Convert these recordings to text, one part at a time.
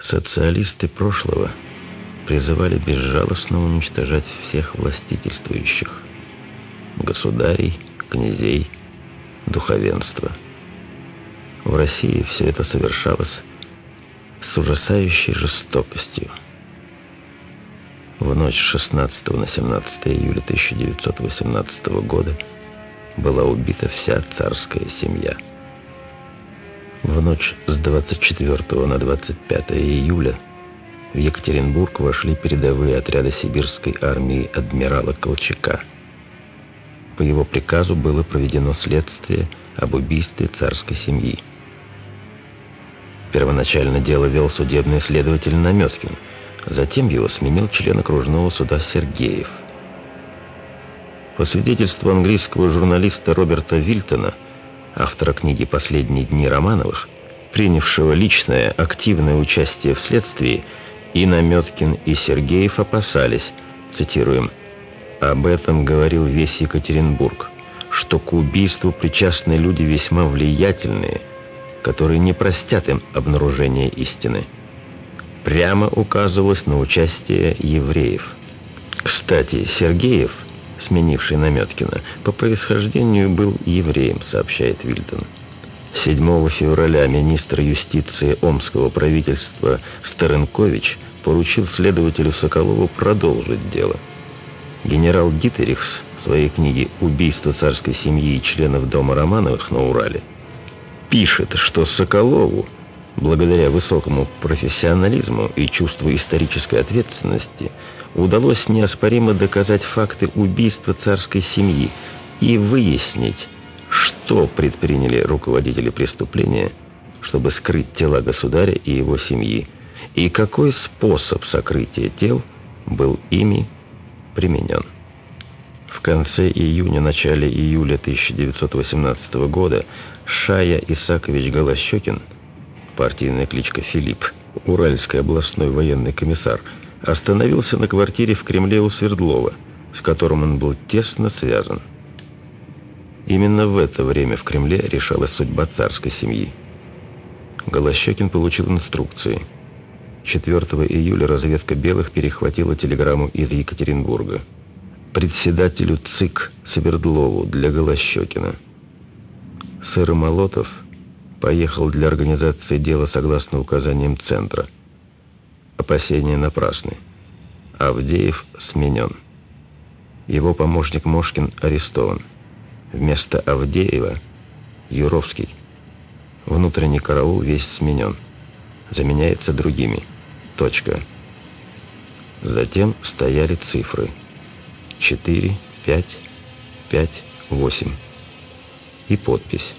Социалисты прошлого призывали безжалостно уничтожать всех властительствующих – государей, князей, духовенства. В России все это совершалось с ужасающей жестокостью. В ночь с 16 на 17 июля 1918 года была убита вся царская семья – в ночь с 24 на 25 июля в Екатеринбург вошли передовые отряды сибирской армии адмирала Колчака. По его приказу было проведено следствие об убийстве царской семьи. Первоначально дело вел судебный следователь Наметкин, затем его сменил член окружного суда Сергеев. По свидетельству английского журналиста Роберта Вильтона – автора книги «Последние дни Романовых», принявшего личное активное участие в следствии, и Наметкин, и Сергеев опасались, цитируем, «Об этом говорил весь Екатеринбург, что к убийству причастны люди весьма влиятельные, которые не простят им обнаружение истины». Прямо указывалось на участие евреев. Кстати, Сергеев – сменивший Наметкина, по происхождению был евреем, сообщает Вильтон. 7 февраля министр юстиции Омского правительства Старенкович поручил следователю Соколову продолжить дело. Генерал Дитерихс в своей книге «Убийство царской семьи и членов дома Романовых на Урале» пишет, что Соколову, благодаря высокому профессионализму и чувству исторической ответственности, удалось неоспоримо доказать факты убийства царской семьи и выяснить, что предприняли руководители преступления, чтобы скрыть тела государя и его семьи, и какой способ сокрытия тел был ими применен. В конце июня-начале июля 1918 года Шая Исакович Голощекин, партийная кличка Филипп, Уральский областной военный комиссар – остановился на квартире в Кремле у Свердлова, с которым он был тесно связан. Именно в это время в Кремле решалась судьба царской семьи. Голощекин получил инструкции. 4 июля разведка белых перехватила телеграмму из Екатеринбурга. Председателю ЦИК Свердлову для Голощекина. Сыр Молотов поехал для организации дела согласно указаниям Центра – Опасения напрасны. Авдеев сменен. Его помощник Мошкин арестован. Вместо Авдеева – Юровский. Внутренний караул весь сменен. Заменяется другими. Точка. Затем стояли цифры. 4, 5, 5, 8. И подпись.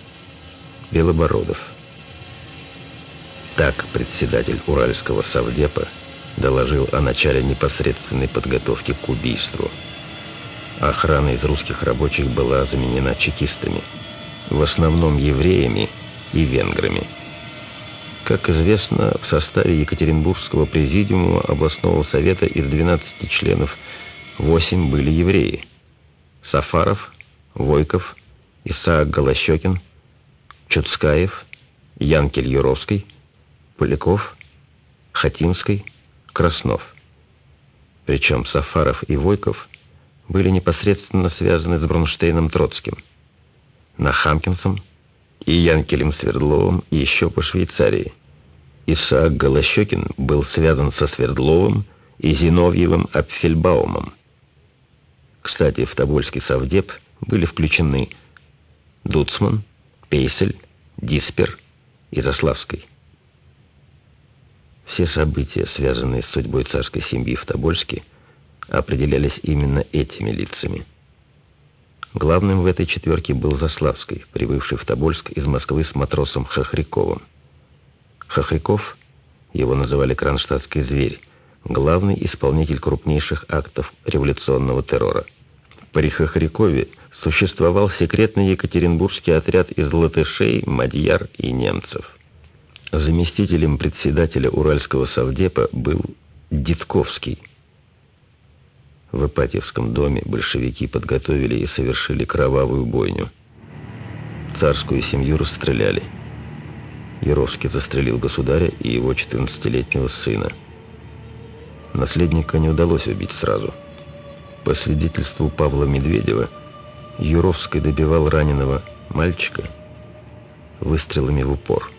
Белобородов. Так председатель Уральского совдепа доложил о начале непосредственной подготовки к убийству. Охрана из русских рабочих была заменена чекистами, в основном евреями и венграми. Как известно, в составе Екатеринбургского президиума областного совета из 12 членов 8 были евреи. Сафаров, Войков, Исаак Голощекин, Чуцкаев, Янкель Юровский – Поляков, Хатимской, Краснов. Причем Сафаров и Войков были непосредственно связаны с Бронштейном Троцким, Нахамкинцем и Янкелем Свердловым еще по Швейцарии. Исаак Голощекин был связан со Свердловым и Зиновьевым Апфельбаумом. Кстати, в Тобольский совдеп были включены Дуцман, Пейсель, Диспер и Заславский. Все события, связанные с судьбой царской семьи в Тобольске, определялись именно этими лицами. Главным в этой четверке был Заславский, прибывший в Тобольск из Москвы с матросом Хохряковым. Хохряков, его называли «кронштадтский зверь», главный исполнитель крупнейших актов революционного террора. При Хохрякове существовал секретный екатеринбургский отряд из латышей, мадьяр и немцев – Заместителем председателя Уральского совдепа был Дитковский. В Ипатьевском доме большевики подготовили и совершили кровавую бойню. Царскую семью расстреляли. Яровский застрелил государя и его 14-летнего сына. Наследника не удалось убить сразу. По свидетельству Павла Медведева, Юровский добивал раненого мальчика выстрелами в упор.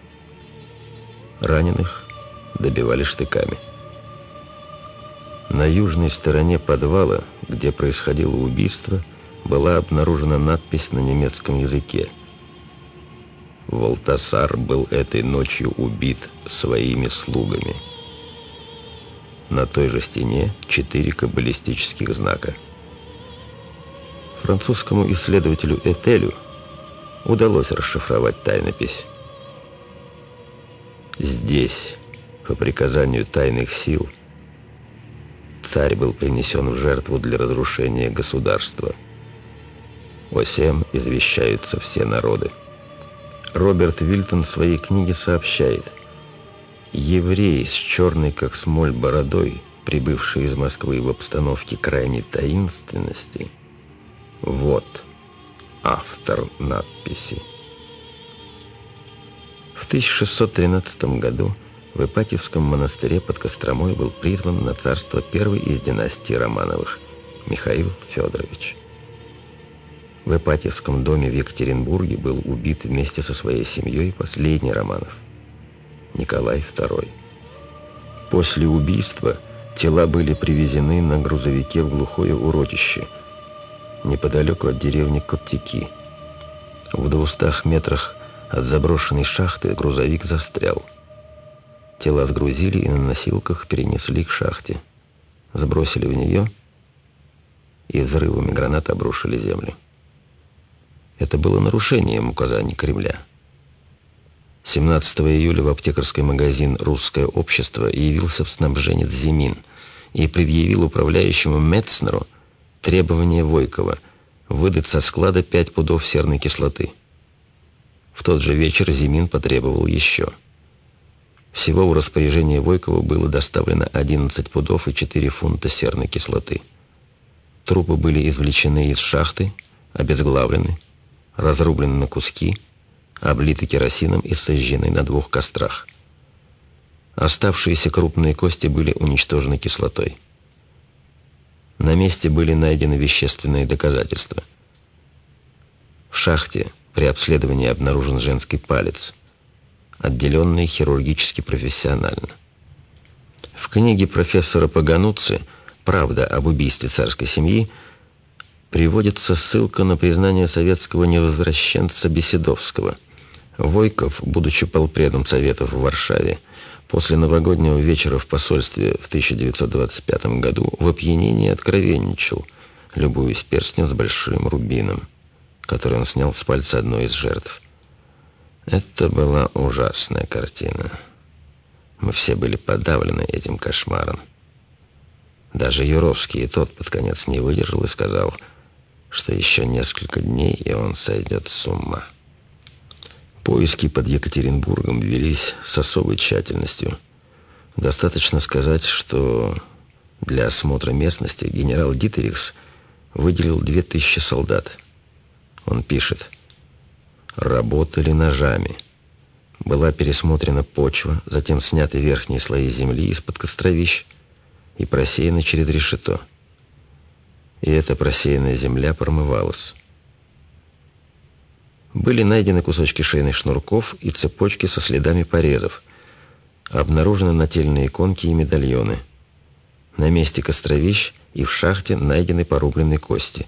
Раненых добивали штыками. На южной стороне подвала, где происходило убийство, была обнаружена надпись на немецком языке. Волтасар был этой ночью убит своими слугами. На той же стене четыре каббалистических знака. Французскому исследователю Этелю удалось расшифровать тайнопись. Здесь, по приказанию тайных сил, царь был принесен в жертву для разрушения государства. О сем извещаются все народы. Роберт Вильтон в своей книге сообщает, еврей с черной как смоль бородой, прибывший из Москвы в обстановке крайней таинственности, вот автор надписи. В 1613 году в Ипатьевском монастыре под Костромой был призван на царство первый из династии Романовых Михаил Федорович. В Ипатьевском доме в Екатеринбурге был убит вместе со своей семьей последний Романов, Николай II. После убийства тела были привезены на грузовике в глухое урочище, неподалеку от деревни Коптяки. В двухстах метрах от заброшенной шахты грузовик застрял. Тела сгрузили и на носилках перенесли к шахте. Сбросили в нее и взрывами гранат обрушили землю. Это было нарушением указаний Кремля. 17 июля в аптекарский магазин «Русское общество» явился снабженец Зимин и предъявил управляющему Метцнеру требование Войкова выдать со склада 5 пудов серной кислоты – в тот же вечер Зимин потребовал еще. Всего в распоряжение Войкова было доставлено 11 пудов и 4 фунта серной кислоты. Трупы были извлечены из шахты, обезглавлены, разрублены на куски, облиты керосином и сожжены на двух кострах. Оставшиеся крупные кости были уничтожены кислотой. На месте были найдены вещественные доказательства. В шахте при обследовании обнаружен женский палец, отделенный хирургически профессионально. В книге профессора Пагануци «Правда об убийстве царской семьи» приводится ссылка на признание советского невозвращенца Беседовского. Войков, будучи полпредом Советов в Варшаве, после новогоднего вечера в посольстве в 1925 году в опьянении откровенничал, любуясь перстнем с большим рубином который он снял с пальца одной из жертв. Это была ужасная картина. Мы все были подавлены этим кошмаром. Даже Юровский и тот под конец не выдержал и сказал, что еще несколько дней, и он сойдет с ума. Поиски под Екатеринбургом велись с особой тщательностью. Достаточно сказать, что для осмотра местности генерал Дитерикс выделил две тысячи солдат – он пишет. Работали ножами. Была пересмотрена почва, затем сняты верхние слои земли из-под костровищ и просеяны через решето. И эта просеянная земля промывалась. Были найдены кусочки шейных шнурков и цепочки со следами порезов. Обнаружены нательные иконки и медальоны. На месте костровищ и в шахте найдены порубленные кости.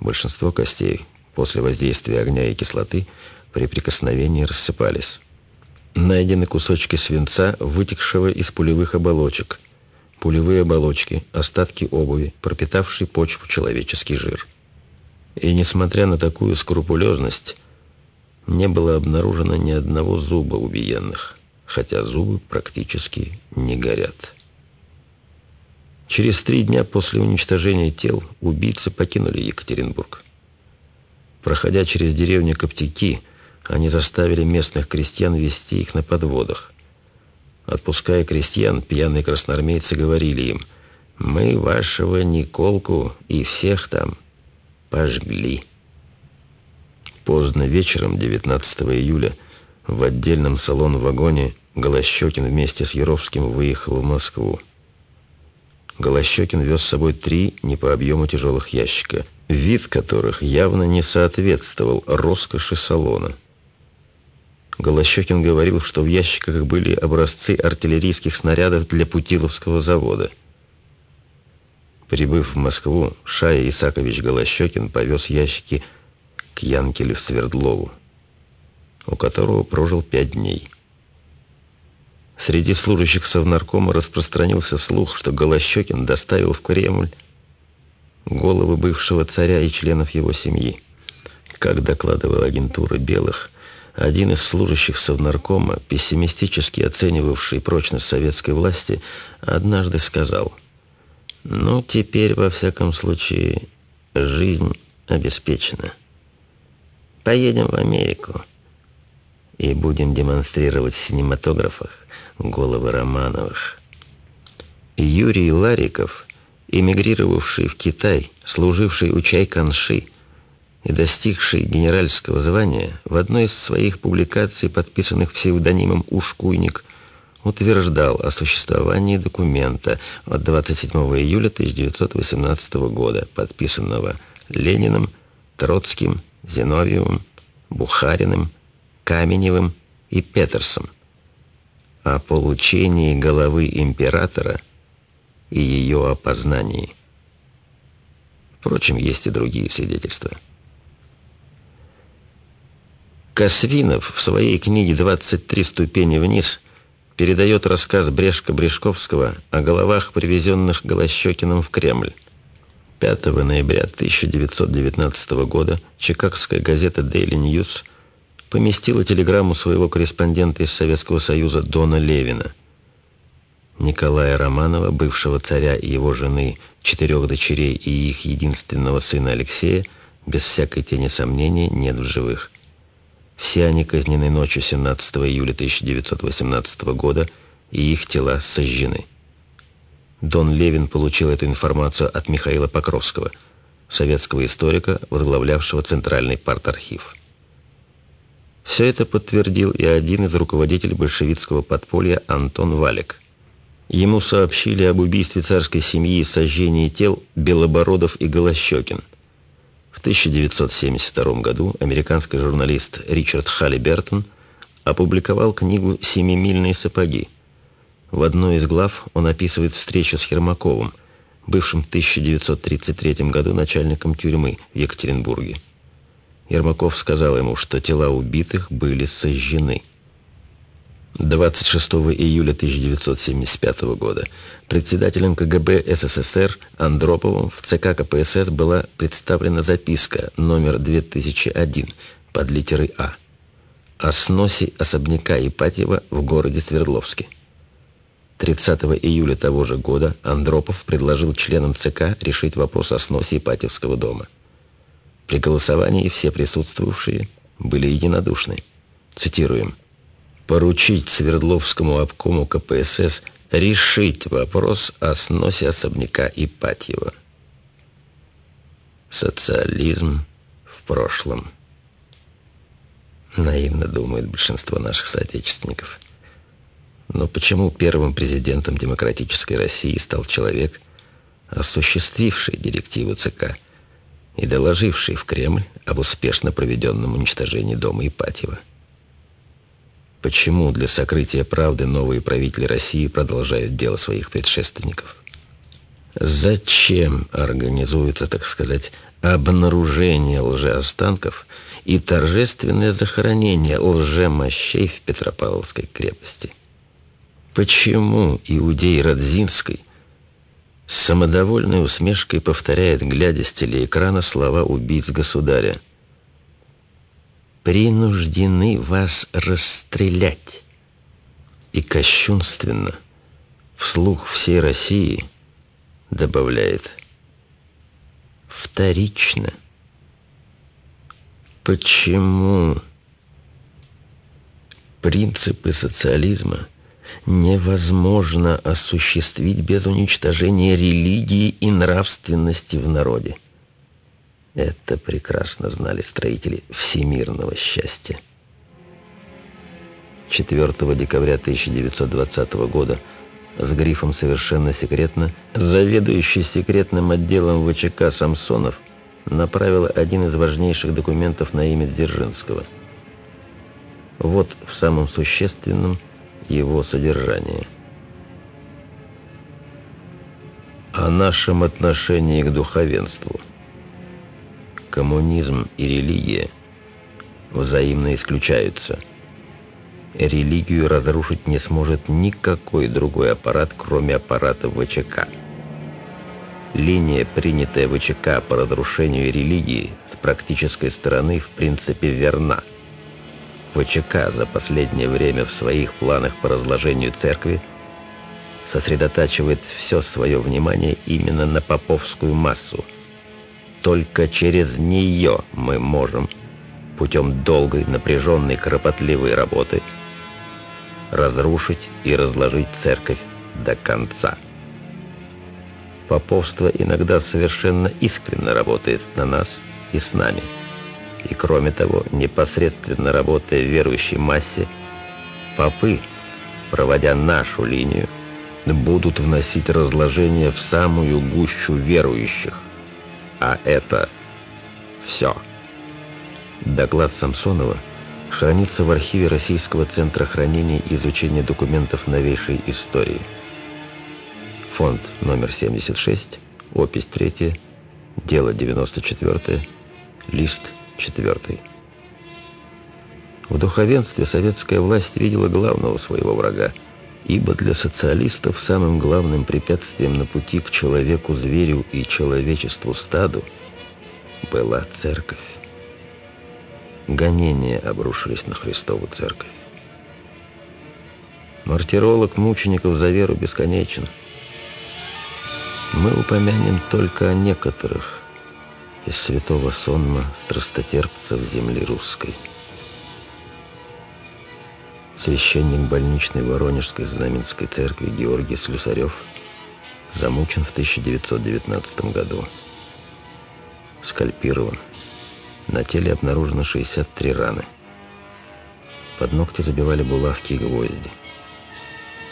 Большинство костей после воздействия огня и кислоты при прикосновении рассыпались. Найдены кусочки свинца, вытекшего из пулевых оболочек, пулевые оболочки, остатки обуви, пропитавшие почву человеческий жир. И несмотря на такую скрупулезность, не было обнаружено ни одного зуба убиенных, хотя зубы практически не горят. Через три дня после уничтожения тел убийцы покинули Екатеринбург. Проходя через деревню Коптяки, они заставили местных крестьян вести их на подводах. Отпуская крестьян, пьяные красноармейцы говорили им, «Мы вашего Николку и всех там пожгли». Поздно вечером 19 июля В отдельном салон-вагоне Голощекин вместе с Яровским выехал в Москву. Голощекин вез с собой три не по объему тяжелых ящика, вид которых явно не соответствовал роскоши салона. Голощекин говорил, что в ящиках были образцы артиллерийских снарядов для Путиловского завода. Прибыв в Москву, Шая Исакович Голощекин повез ящики к Янкелю Свердлову, у которого прожил пять дней. Среди служащих Совнаркома распространился слух, что Голощекин доставил в Кремль головы бывшего царя и членов его семьи. Как докладывала агентура «Белых», один из служащих Совнаркома, пессимистически оценивавший прочность советской власти, однажды сказал, «Ну, теперь, во всяком случае, жизнь обеспечена. Поедем в Америку и будем демонстрировать в синематографах головы Романовых». Юрий Лариков, эмигрировавший в Китай, служивший у Чайканши, и достигший генеральского звания, в одной из своих публикаций, подписанных псевдонимом «Ушкуйник», утверждал о существовании документа от 27 июля 1918 года, подписанного Лениным, Троцким, Зиновьевым, Бухариным, Каменевым и Петерсом. О получении головы императора и ее опознании. Впрочем, есть и другие свидетельства. Косвинов в своей книге «23 ступени вниз» передает рассказ Брешко-Брешковского о головах, привезенных Голощекиным в Кремль. 5 ноября 1919 года чикагская газета Daily News поместила телеграмму своего корреспондента из Советского Союза Дона Левина. Николая Романова, бывшего царя и его жены, четырех дочерей и их единственного сына Алексея, без всякой тени сомнения, нет в живых. Все они казнены ночью 17 июля 1918 года, и их тела сожжены. Дон Левин получил эту информацию от Михаила Покровского, советского историка, возглавлявшего Центральный партархив. Все это подтвердил и один из руководителей большевистского подполья Антон Валик. Ему сообщили об убийстве царской семьи и сожжении тел Белобородов и Голощекин – в 1972 году американский журналист Ричард Халлибертон опубликовал книгу «Семимильные сапоги». В одной из глав он описывает встречу с Хермаковым, бывшим в 1933 году начальником тюрьмы в Екатеринбурге. Ермаков сказал ему, что тела убитых были сожжены. 26 июля 1975 года председателем КГБ СССР Андроповым в ЦК КПСС была представлена записка номер 2001 под литерой А о сносе особняка Ипатьева в городе Свердловске. 30 июля того же года Андропов предложил членам ЦК решить вопрос о сносе Ипатьевского дома. При голосовании все присутствовавшие были единодушны. Цитируем поручить Свердловскому обкому КПСС решить вопрос о сносе особняка Ипатьева. Социализм в прошлом. Наивно думает большинство наших соотечественников. Но почему первым президентом демократической России стал человек, осуществивший директиву ЦК и доложивший в Кремль об успешно проведенном уничтожении дома Ипатьева? Почему для сокрытия правды новые правители России продолжают дело своих предшественников? Зачем организуется, так сказать, обнаружение лжеостанков и торжественное захоронение лжемощей в Петропавловской крепости? Почему иудей Радзинской с самодовольной усмешкой повторяет, глядя с телеэкрана, слова убийц государя – принуждены вас расстрелять. И кощунственно, вслух всей России, добавляет вторично. Почему принципы социализма невозможно осуществить без уничтожения религии и нравственности в народе? Это прекрасно знали строители всемирного счастья. 4 декабря 1920 года с грифом «Совершенно секретно» заведующий секретным отделом ВЧК Самсонов направил один из важнейших документов на имя Дзержинского. Вот в самом существенном его содержании. О нашем отношении к духовенству. Коммунизм и религия взаимно исключаются – религию разрушить не сможет никакой другой аппарат, кроме аппарата ВЧК. Линия, принятая ВЧК по разрушению религии, с практической стороны в принципе верна. ВЧК за последнее время в своих планах по разложению церкви сосредотачивает все свое внимание именно на поповскую массу. Только через нее мы можем, путем долгой, напряженной, кропотливой работы – разрушить и разложить церковь до конца. Поповство иногда совершенно искренне работает на нас и с нами. И кроме того, непосредственно работая в верующей массе, попы, проводя нашу линию, будут вносить разложение в самую гущу верующих. А это все. Доклад Самсонова – хранится в архиве Российского центра хранения и изучения документов новейшей истории. Фонд номер 76, опись 3, дело 94, лист 4. В духовенстве советская власть видела главного своего врага, ибо для социалистов самым главным препятствием на пути к человеку-зверю и человечеству стаду была церковь гонения обрушились на Христову церковь. Мартиролог мучеников за веру бесконечен. Мы упомянем только о некоторых из святого сонма страстотерпцев земли русской. Священник больничной Воронежской Знаменской церкви Георгий Слюсарев замучен в 1919 году. Скальпирован. На теле обнаружено 63 раны. Под ногти забивали булавки и гвозди.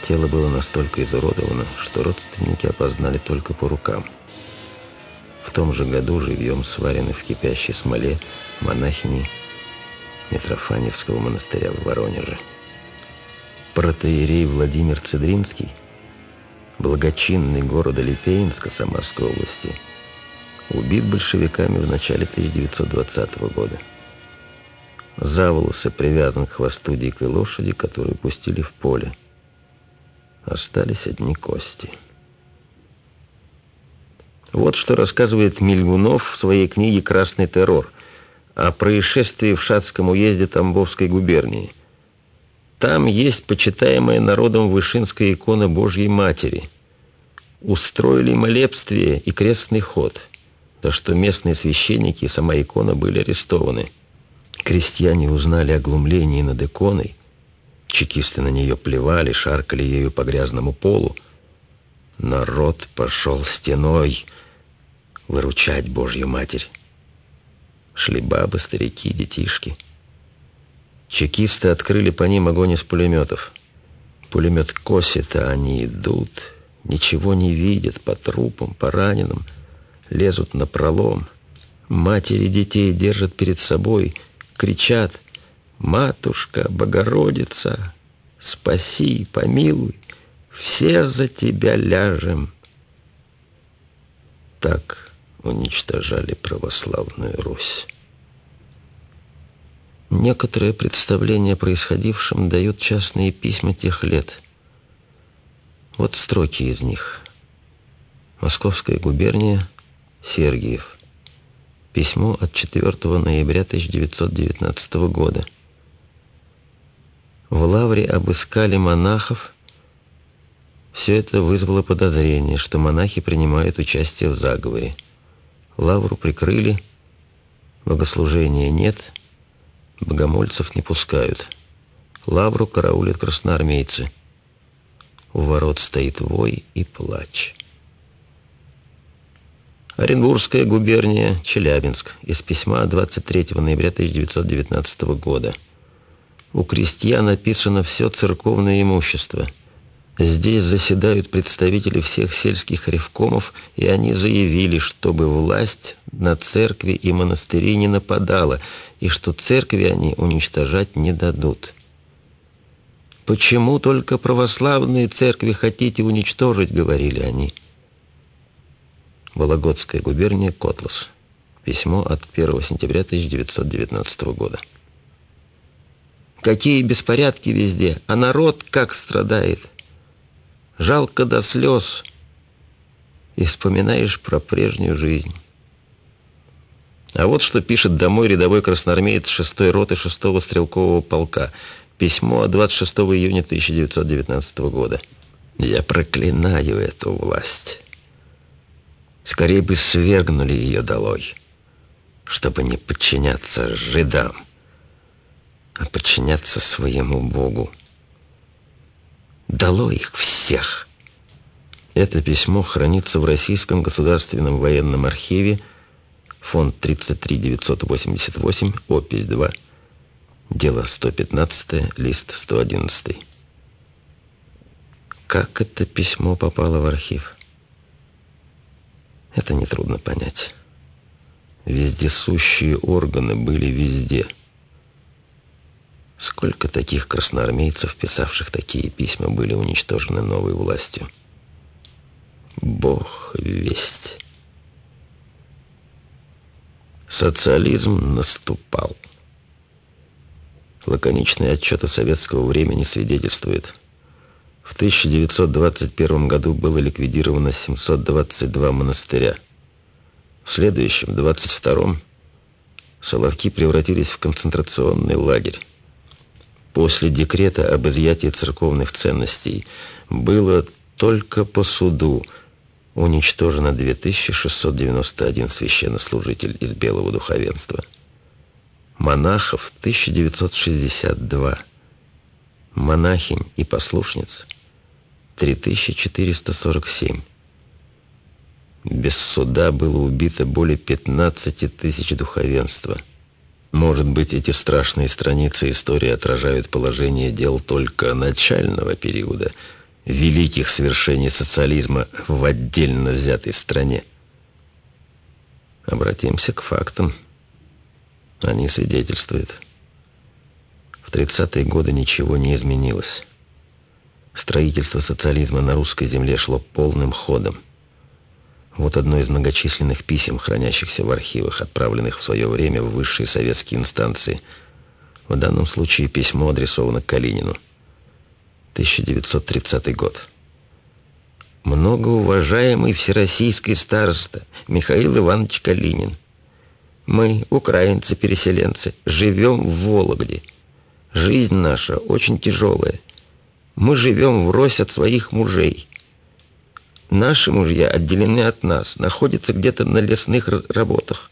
Тело было настолько изуродовано, что родственники опознали только по рукам. В том же году живьем сварены в кипящей смоле монахини Митрофаневского монастыря в Воронеже. Протеерей Владимир Цедринский, благочинный города Липеинска Самарской области, убит большевиками в начале 1920 года. За волосы привязан к хвосту дикой лошади, которую пустили в поле. Остались одни кости. Вот что рассказывает Мильгунов в своей книге «Красный террор» о происшествии в Шацком уезде Тамбовской губернии. Там есть почитаемая народом Вышинская икона Божьей Матери. Устроили молебствие и крестный ход – то что местные священники и сама икона были арестованы. Крестьяне узнали о глумлении над иконой, чекисты на нее плевали, шаркали ею по грязному полу. Народ пошел стеной выручать Божью Матерь. Шли бабы, старики, детишки. Чекисты открыли по ним огонь из пулеметов. Пулемет косит, а они идут, ничего не видят по трупам, по раненым — лезут на пролом. Матери детей держат перед собой, кричат «Матушка, Богородица, спаси, помилуй, все за тебя ляжем». Так уничтожали православную Русь. Некоторые представления о происходившем дают частные письма тех лет. Вот строки из них. Московская губерния, Сергиев. Письмо от 4 ноября 1919 года. В Лавре обыскали монахов. Все это вызвало подозрение, что монахи принимают участие в заговоре. Лавру прикрыли, богослужения нет, богомольцев не пускают. Лавру караулят красноармейцы. У ворот стоит вой и плач. Оренбургская губерния, Челябинск. Из письма 23 ноября 1919 года. У крестьян написано все церковное имущество. Здесь заседают представители всех сельских ревкомов, и они заявили, чтобы власть на церкви и монастыри не нападала, и что церкви они уничтожать не дадут. «Почему только православные церкви хотите уничтожить?» — говорили они. Вологодская губерния, Котлас. Письмо от 1 сентября 1919 года. Какие беспорядки везде, а народ как страдает. Жалко до слез. И вспоминаешь про прежнюю жизнь. А вот что пишет домой рядовой красноармеец 6-й роты 6-го стрелкового полка. Письмо 26 июня 1919 года. «Я проклинаю эту власть. Скорее бы свергнули ее долой, чтобы не подчиняться жидам, а подчиняться своему Богу. Дало их всех». Это письмо хранится в Российском государственном военном архиве фонд 33988, опись 2, дело 115, лист 111. Как это письмо попало в архив? Это нетрудно понять. Вездесущие органы были везде. Сколько таких красноармейцев, писавших такие письма, были уничтожены новой властью? Бог весть. Социализм наступал. Лаконичные отчеты советского времени свидетельствуют. В 1921 году было ликвидировано 722 монастыря. В следующем, 22-м, Соловки превратились в концентрационный лагерь. После декрета об изъятии церковных ценностей было только по суду – уничтожено 2691 священнослужитель из белого духовенства. Монахов 1962. Монахинь и послушниц 3447. Без суда было убито более 15 тысяч духовенства. Может быть, эти страшные страницы истории отражают положение дел только начального периода – великих свершений социализма в отдельно взятой стране. Обратимся к фактам. Они свидетельствуют. В 30-е годы ничего не изменилось. Строительство социализма на русской земле шло полным ходом. Вот одно из многочисленных писем, хранящихся в архивах, отправленных в свое время в высшие советские инстанции. В данном случае письмо адресовано Калинину. 1930 год. Многоуважаемый всероссийский староста Михаил Иванович Калинин. Мы, украинцы-переселенцы, живем в Вологде. Жизнь наша очень тяжелая. Мы живем врозь от своих мужей. Наши мужья отделены от нас, находятся где-то на лесных работах.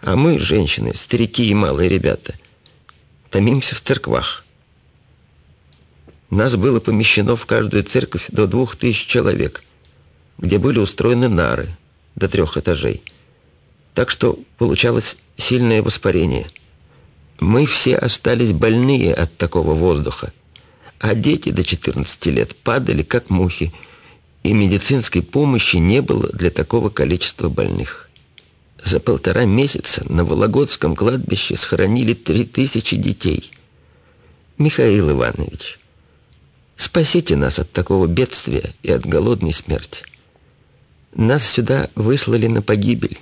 А мы, женщины, старики и малые ребята, томимся в церквах. Нас было помещено в каждую церковь до двух тысяч человек, где были устроены нары до трех этажей. Так что получалось сильное воспарение. Мы все остались больные от такого воздуха, а дети до 14 лет падали как мухи, и медицинской помощи не было для такого количества больных. За полтора месяца на Вологодском кладбище схоронили три тысячи детей. Михаил Иванович, Спасите нас от такого бедствия и от голодной смерти. Нас сюда выслали на погибель.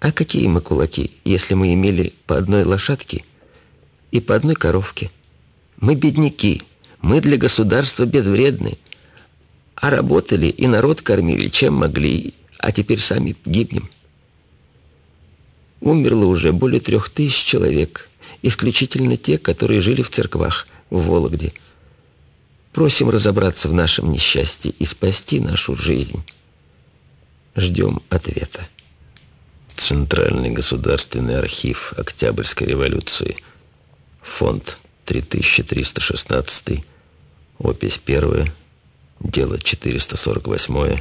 А какие мы кулаки, если мы имели по одной лошадке и по одной коровке? Мы бедняки, мы для государства безвредны. А работали и народ кормили, чем могли, а теперь сами гибнем. Умерло уже более трех тысяч человек, исключительно те, которые жили в церквах в Вологде – Просим разобраться в нашем несчастье и спасти нашу жизнь. Ждем ответа. Центральный государственный архив Октябрьской революции. Фонд 3316. Опись 1. Дело 448.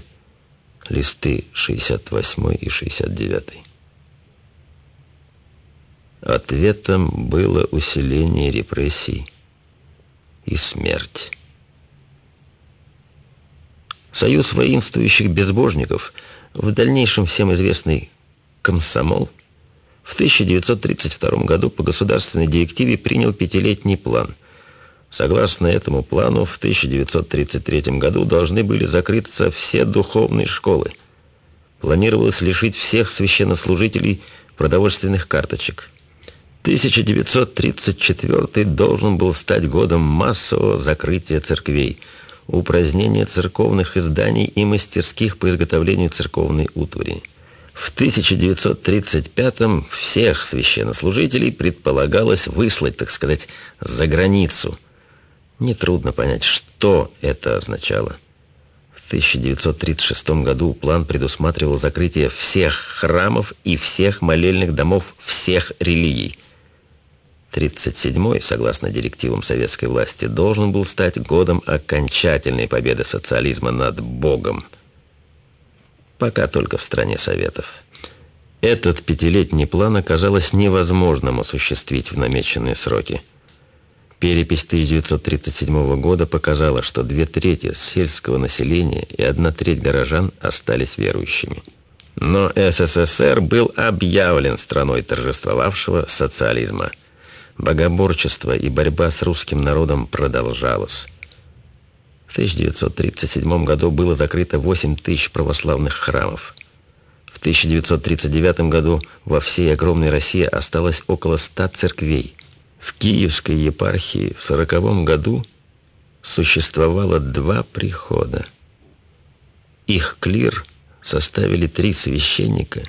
Листы 68 и 69. Ответом было усиление репрессий и смерть. Союз воинствующих безбожников, в дальнейшем всем известный «Комсомол», в 1932 году по государственной директиве принял пятилетний план. Согласно этому плану, в 1933 году должны были закрыться все духовные школы. Планировалось лишить всех священнослужителей продовольственных карточек. 1934 должен был стать годом массового закрытия церквей, упразднения церковных изданий и мастерских по изготовлению церковной утвари. В 1935-м всех священнослужителей предполагалось выслать, так сказать, за границу. Нетрудно понять, что это означало. В 1936 году план предусматривал закрытие всех храмов и всех молельных домов всех религий. 1937-й, согласно директивам советской власти, должен был стать годом окончательной победы социализма над Богом – пока только в стране Советов. Этот пятилетний план оказалось невозможным осуществить в намеченные сроки. Перепись 1937 года показала, что две трети сельского населения и одна треть горожан остались верующими. Но СССР был объявлен страной торжествовавшего социализма. Богоборчество и борьба с русским народом продолжалась. В 1937 году было закрыто 8 тысяч православных храмов. В 1939 году во всей огромной России осталось около 100 церквей. В Киевской епархии в 1940 году существовало два прихода. Их клир составили три священника,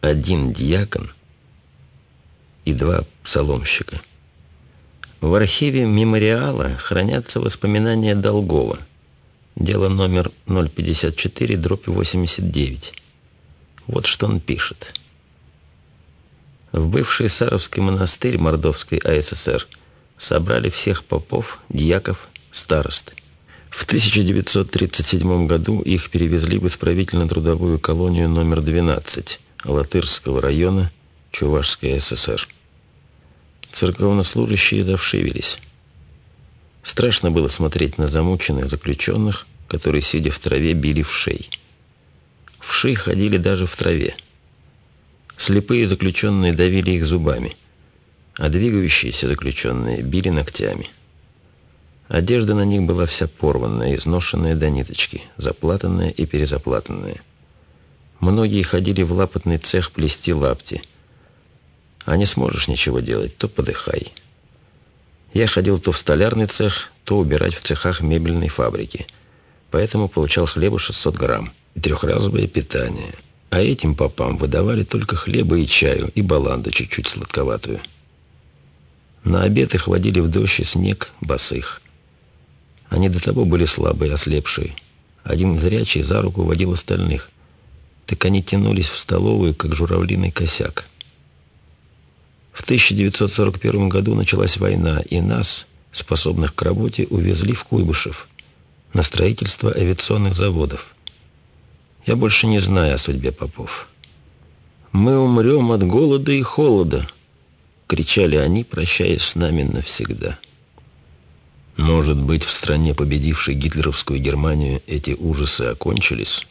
один дьякон и два псаломщика. В архиве мемориала хранятся воспоминания Долгова. Дело номер 054, дробь 89. Вот что он пишет. В бывший Саровский монастырь Мордовской АССР собрали всех попов, дьяков, старост. В 1937 году их перевезли в исправительно-трудовую колонию номер 12 Латырского района Чувашской ССР. Церковнослужащие завшивились. Страшно было смотреть на замученных заключенных, которые, сидя в траве, били в шей. Вши ходили даже в траве. Слепые заключенные давили их зубами, а двигающиеся заключенные били ногтями. Одежда на них была вся порванная, изношенная до ниточки, заплатанная и перезаплатанная. Многие ходили в лапотный цех плести лапти – а не сможешь ничего делать, то подыхай. Я ходил то в столярный цех, то убирать в цехах мебельной фабрики. Поэтому получал хлеба 600 грамм трехразовое питание. А этим попам выдавали только хлеба и чаю, и баланду чуть-чуть сладковатую. На обед их водили в дождь и снег босых. Они до того были слабые, ослепшие. Один зрячий за руку водил остальных. Так они тянулись в столовую, как журавлиный косяк. В 1941 году началась война, и нас, способных к работе, увезли в Куйбышев на строительство авиационных заводов. Я больше не знаю о судьбе попов. «Мы умрем от голода и холода», — кричали они, прощаясь с нами навсегда. Может быть, в стране, победившей гитлеровскую Германию, эти ужасы окончились?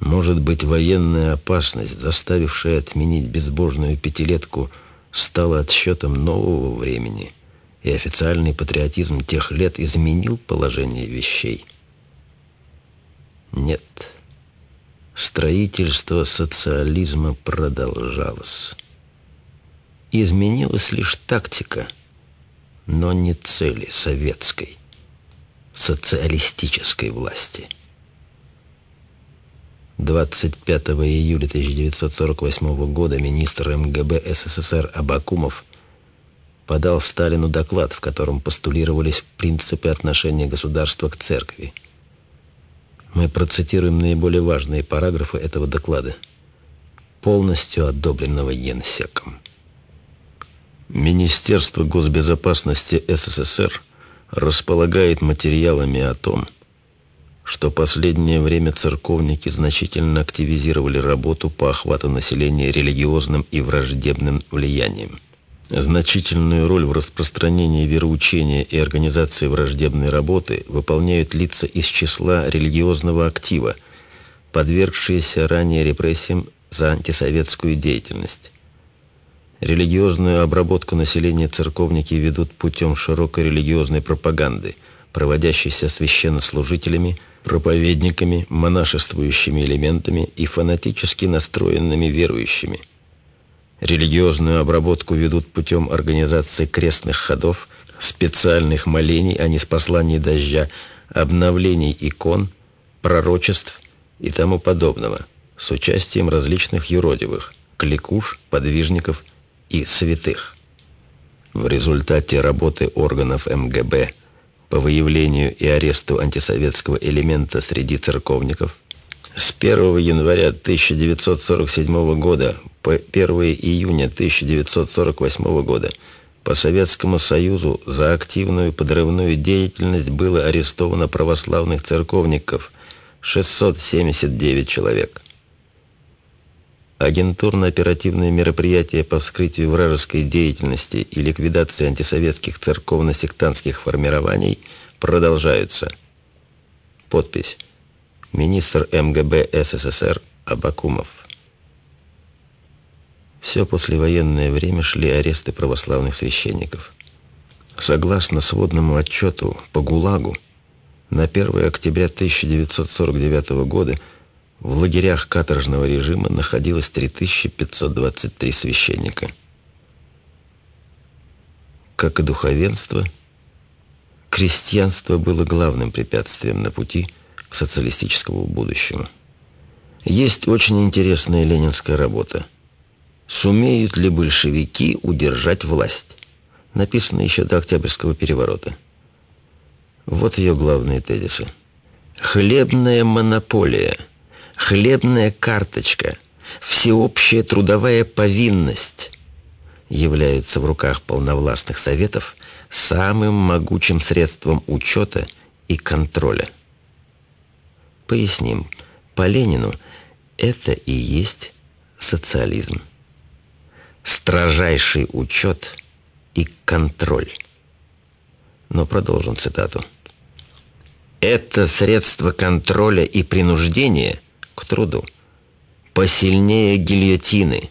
Может быть, военная опасность, заставившая отменить безбожную пятилетку, стала отсчетом нового времени, и официальный патриотизм тех лет изменил положение вещей? Нет. Строительство социализма продолжалось. Изменилась лишь тактика, но не цели советской, социалистической власти – 25 июля 1948 года министр МГБ СССР Абакумов подал Сталину доклад, в котором постулировались принципы отношения государства к церкви. Мы процитируем наиболее важные параграфы этого доклада, полностью одобренного Генсеком. Министерство госбезопасности СССР располагает материалами о том, что последнее время церковники значительно активизировали работу по охвату населения религиозным и враждебным влиянием. Значительную роль в распространении вероучения и организации враждебной работы выполняют лица из числа религиозного актива, подвергшиеся ранее репрессиям за антисоветскую деятельность. Религиозную обработку населения церковники ведут путем широкой религиозной пропаганды, проводящейся священнослужителями, проповедниками, монашествующими элементами и фанатически настроенными верующими. Религиозную обработку ведут путем организации крестных ходов, специальных молений, а не с посланий дождя, обновлений икон, пророчеств и тому подобного, с участием различных юродивых, кликуш, подвижников и святых. В результате работы органов МГБ по выявлению и аресту антисоветского элемента среди церковников с 1 января 1947 года по 1 июня 1948 года по Советскому Союзу за активную подрывную деятельность было арестовано православных церковников 679 человек. Агентурно-оперативные мероприятия по вскрытию вражеской деятельности и ликвидации антисоветских церковно-сектантских формирований продолжаются. Подпись. Министр МГБ СССР Абакумов. Все послевоенное время шли аресты православных священников. Согласно сводному отчету по ГУЛАГу, на 1 октября 1949 года в лагерях каторжного режима находилось 3523 священника. Как и духовенство, крестьянство было главным препятствием на пути к социалистическому будущему. Есть очень интересная ленинская работа «Сумеют ли большевики удержать власть?» Написано еще до Октябрьского переворота. Вот ее главные тезисы. «Хлебная монополия – хлебная карточка, всеобщая трудовая повинность являются в руках полновластных советов самым могучим средством учета и контроля. Поясним, по Ленину это и есть социализм. Строжайший учет и контроль. Но продолжим цитату. Это средство контроля и принуждения – к труду. Посильнее гильотины.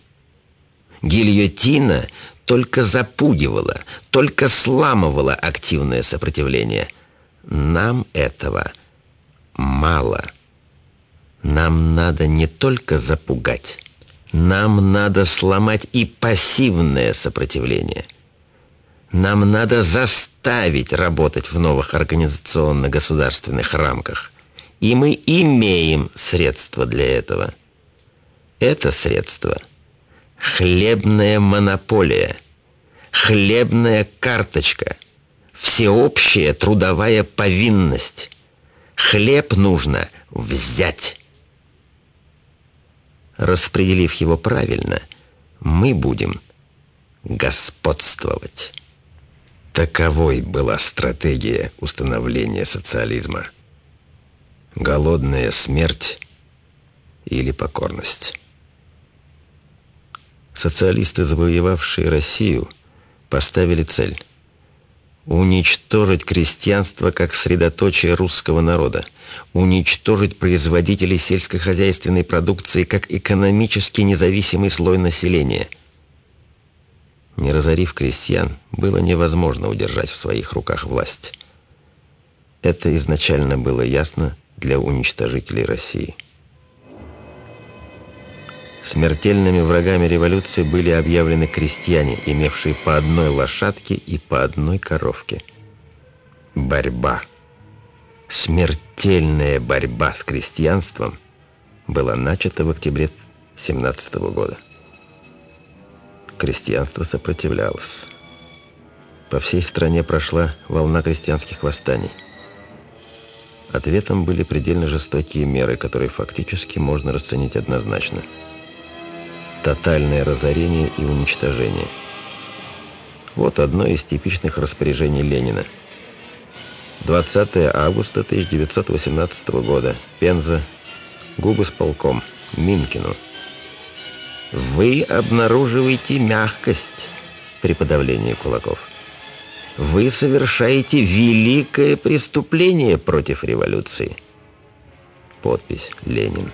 Гильотина только запугивала, только сламывала активное сопротивление. Нам этого мало. Нам надо не только запугать, нам надо сломать и пассивное сопротивление. Нам надо заставить работать в новых организационно-государственных рамках – и мы имеем средства для этого. Это средство – хлебная монополия, хлебная карточка, всеобщая трудовая повинность. Хлеб нужно взять. Распределив его правильно, мы будем господствовать. Таковой была стратегия установления социализма голодная смерть или покорность. Социалисты, завоевавшие Россию, поставили цель уничтожить крестьянство как средоточие русского народа, уничтожить производителей сельскохозяйственной продукции как экономически независимый слой населения. Не разорив крестьян, было невозможно удержать в своих руках власть. Это изначально было ясно для уничтожителей России. Смертельными врагами революции были объявлены крестьяне, имевшие по одной лошадке и по одной коровке. Борьба. Смертельная борьба с крестьянством была начата в октябре 17 года. Крестьянство сопротивлялось. По всей стране прошла волна крестьянских восстаний – Ответом были предельно жестокие меры, которые фактически можно расценить однозначно. Тотальное разорение и уничтожение. Вот одно из типичных распоряжений Ленина. 20 августа 1918 года. Пенза. Губы с полком. Минкину. Вы обнаруживаете мягкость при подавлении кулаков. Вы совершаете великое преступление против революции. Подпись «Ленин».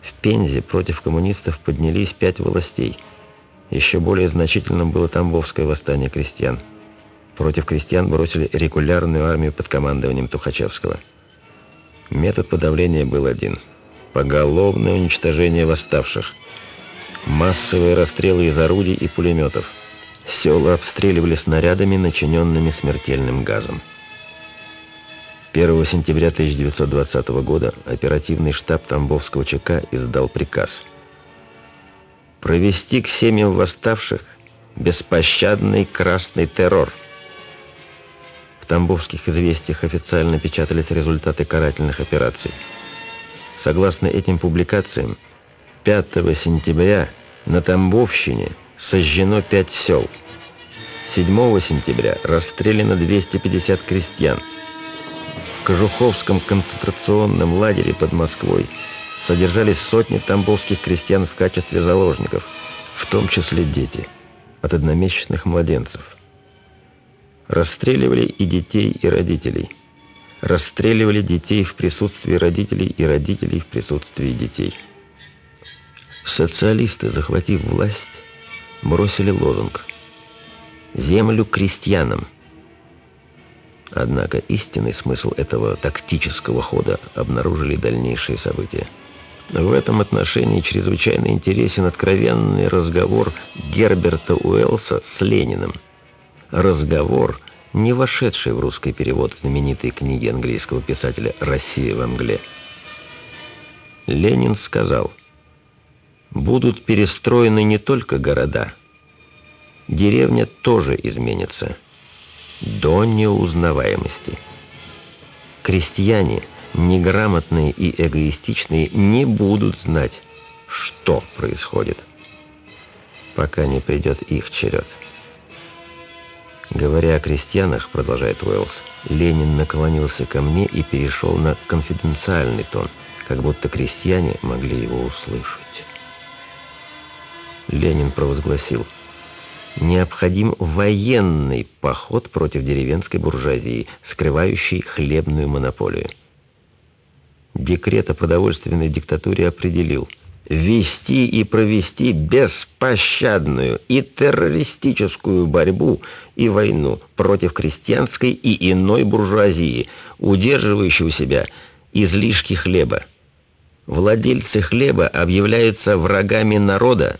В Пензе против коммунистов поднялись пять властей. Еще более значительным было Тамбовское восстание крестьян. Против крестьян бросили регулярную армию под командованием Тухачевского. Метод подавления был один – поголовное уничтожение восставших. Массовые расстрелы из орудий и пулеметов. Села обстреливали снарядами, начиненными смертельным газом. 1 сентября 1920 года оперативный штаб Тамбовского ЧК издал приказ провести к семьям восставших беспощадный красный террор – в Тамбовских известиях официально печатались результаты карательных операций. Согласно этим публикациям, 5 сентября на Тамбовщине сожжено 5 сел. 7 сентября расстреляно 250 крестьян. В Кожуховском концентрационном лагере под Москвой содержались сотни тамбовских крестьян в качестве заложников, в том числе дети, от одномесячных младенцев. Расстреливали и детей, и родителей. Расстреливали детей в присутствии родителей и родителей в присутствии детей. Социалисты, захватив власть, бросили лозунг «Землю крестьянам». Однако истинный смысл этого тактического хода обнаружили дальнейшие события. В этом отношении чрезвычайно интересен откровенный разговор Герберта Уэллса с Лениным – разговор, не вошедший в русский перевод знаменитой книги английского писателя «Россия в мгле». Ленин сказал, «Будут перестроены не только города. Деревня тоже изменится до неузнаваемости. Крестьяне, неграмотные и эгоистичные, не будут знать, что происходит, пока не придет их черед». Говоря о крестьянах, продолжает Уэллс, Ленин наклонился ко мне и перешел на конфиденциальный тон, как будто крестьяне могли его услышать. Ленин провозгласил, необходим военный поход против деревенской буржуазии, скрывающей хлебную монополию. Декрет о продовольственной диктатуре определил – вести и провести беспощадную и террористическую борьбу и войну против крестьянской и иной буржуазии, удерживающей у себя излишки хлеба. Владельцы хлеба объявляются врагами народа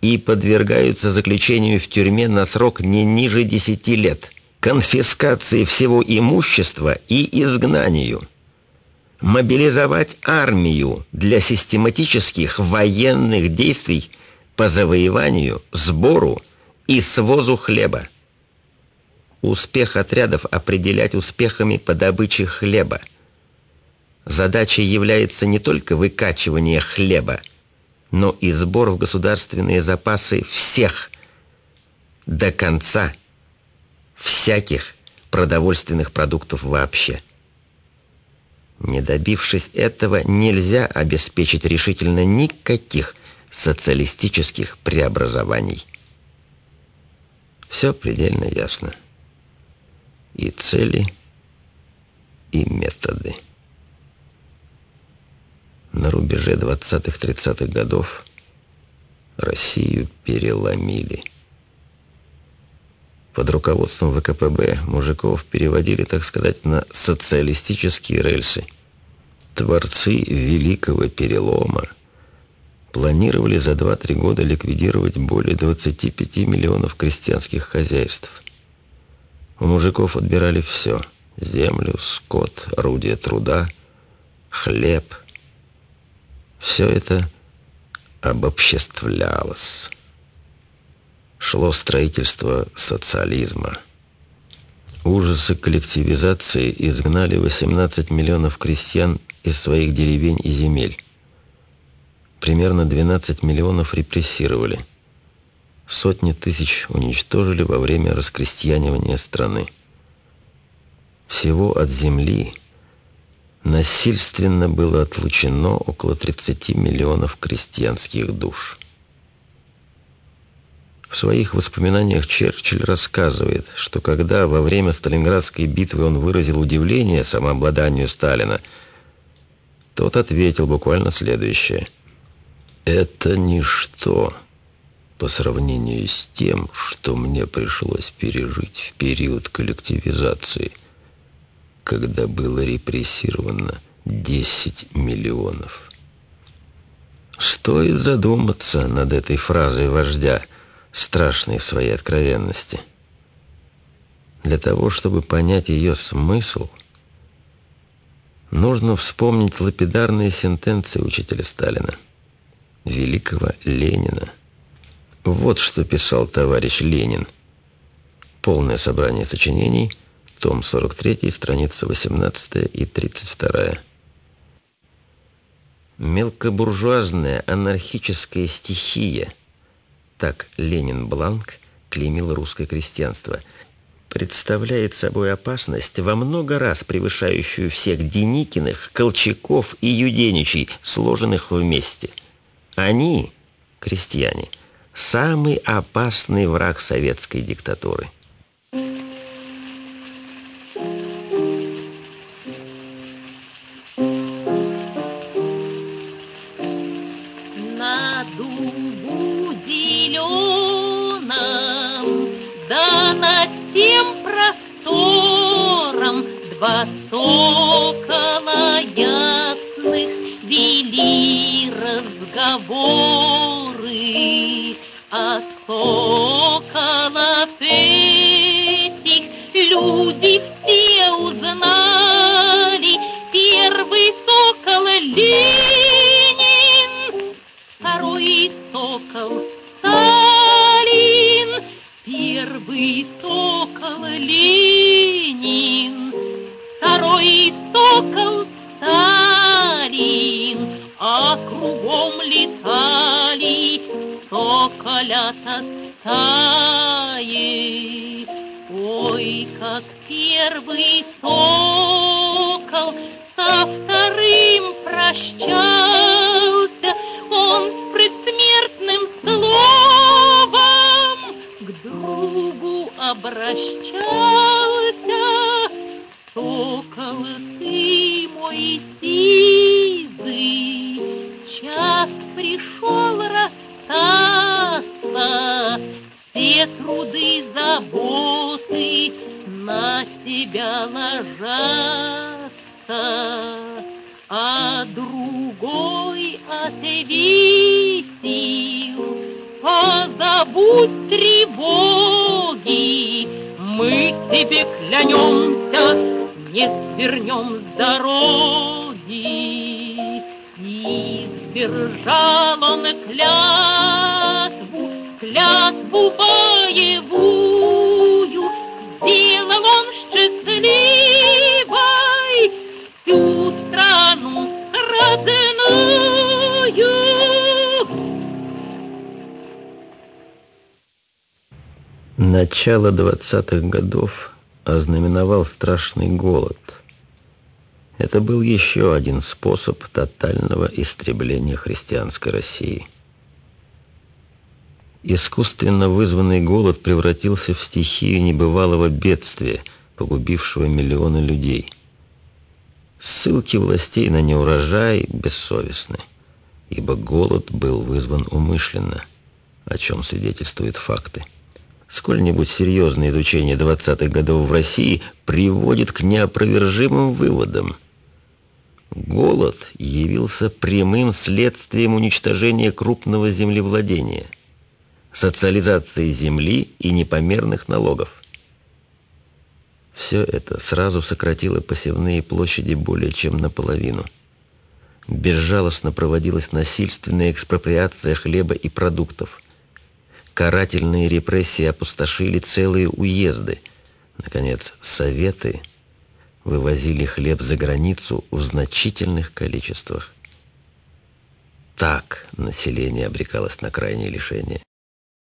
и подвергаются заключению в тюрьме на срок не ниже 10 лет, конфискации всего имущества и изгнанию мобилизовать армию для систематических военных действий по завоеванию, сбору и свозу хлеба. Успех отрядов определять успехами по добыче хлеба. Задачей является не только выкачивание хлеба, но и сбор в государственные запасы всех до конца всяких продовольственных продуктов вообще. Не добившись этого, нельзя обеспечить решительно никаких социалистических преобразований. Все предельно ясно. И цели, и методы. На рубеже 20-30-х годов Россию переломили. Под руководством ВКПБ мужиков переводили, так сказать, на социалистические рельсы. Творцы великого перелома планировали за 2-3 года ликвидировать более 25 миллионов крестьянских хозяйств. У мужиков отбирали все – землю, скот, орудие труда, хлеб. Все это обобществлялось шло строительство социализма. Ужасы коллективизации изгнали 18 миллионов крестьян из своих деревень и земель. Примерно 12 миллионов репрессировали. Сотни тысяч уничтожили во время раскрестьянивания страны. Всего от земли насильственно было отлучено около 30 миллионов крестьянских душ. В своих воспоминаниях Черчилль рассказывает, что когда во время Сталинградской битвы он выразил удивление самообладанию Сталина, тот ответил буквально следующее. «Это ничто по сравнению с тем, что мне пришлось пережить в период коллективизации, когда было репрессировано 10 миллионов». Стоит задуматься над этой фразой вождя – страшной в своей откровенности. Для того, чтобы понять ее смысл, нужно вспомнить лапидарные сентенции учителя Сталина, великого Ленина. Вот что писал товарищ Ленин. Полное собрание сочинений, том 43, страница 18 и 32. Мелкобуржуазная анархическая стихия – так Ленин Бланк клеймил русское крестьянство, представляет собой опасность во много раз превышающую всех Деникиных, Колчаков и Юденичей, сложенных вместе. Они, крестьяне, самый опасный враг советской диктатуры. Два сокола ясных вели разговоры, А соколов этих люди все узнали. Первый сокол Ленин, второй сокол Сталин, первый сокол Ленин соколята стаи. Ой, как первый сокол со вторым прощался, он с предсмертным словом к другу обращался. Сокол ты мой сизый, час пришел расстаться, все труды, заботы на себя ложатся, а другой ответил, позабудь тревоги, мы тебе клянемся, не свернем с дороги. И сдержал он клятву, клятву боевую, сделал он счастливой всю страну родную. Начало двадцатых годов ознаменовал страшный голод. Это был еще один способ тотального истребления христианской России. Искусственно вызванный голод превратился в стихию небывалого бедствия, погубившего миллионы людей. Ссылки властей на неурожай бессовестны, ибо голод был вызван умышленно, о чем свидетельствуют факты сколь-нибудь серьезное изучение 20-х годов в России приводит к неопровержимым выводам. Голод явился прямым следствием уничтожения крупного землевладения, социализации земли и непомерных налогов. Все это сразу сократило посевные площади более чем наполовину. Безжалостно проводилась насильственная экспроприация хлеба и продуктов – Карательные репрессии опустошили целые уезды. Наконец, советы вывозили хлеб за границу в значительных количествах. Так население обрекалось на крайние лишения.